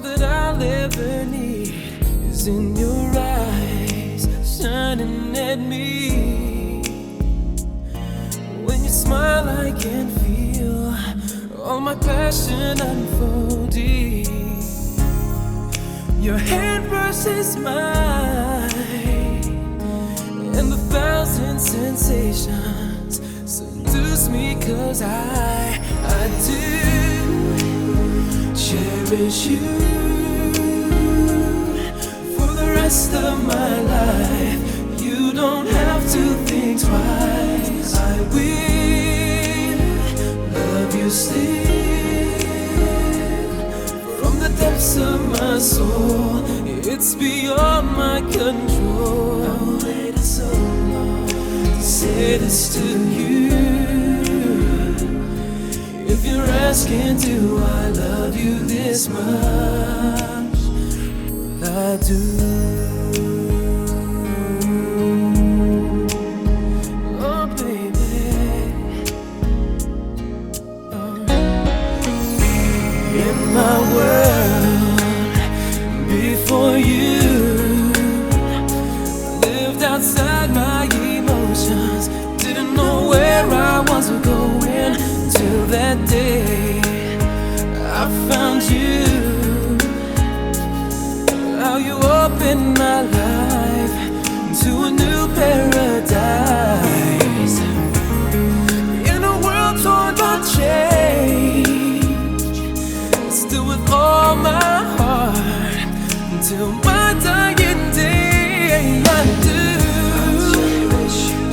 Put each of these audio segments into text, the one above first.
All that I'll ever need is in your eyes, shining at me. When you smile, I can feel all my passion unfolding. Your hand brushes mine, and the thousand sensations seduce me, cause I, I do cherish you for the rest of my life. You don't have to think twice. I will love you still from the depths of my soul. It's beyond my control. I waited so long to say this to you. Asking, do I love you this much? I do. Oh, baby. Oh. In my world, before you opened my life to a new paradise. In a world torn by change, still with all my heart until my dying day. I do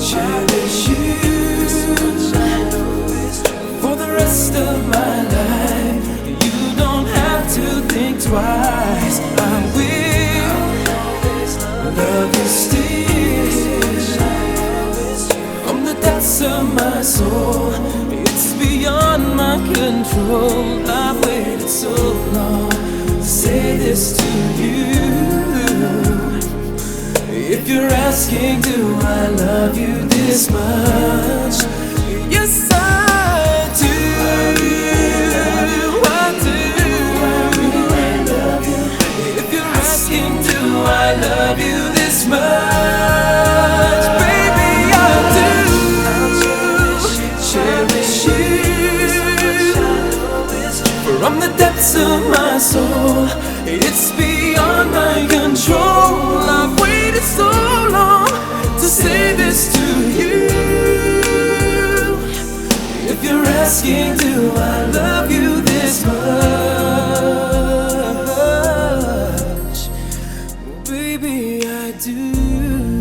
cherish you for the rest of my life. You don't have to think twice. Of my soul. It's beyond my control. I've waited so long to say this to you. If you're asking, do I love you this much? Yes, I do. I do. If you're asking, do I love you this much? From the depths of my soul. It's beyond my control. I've waited so long to say this to you. If you're asking, do I love you this much? Baby, I do.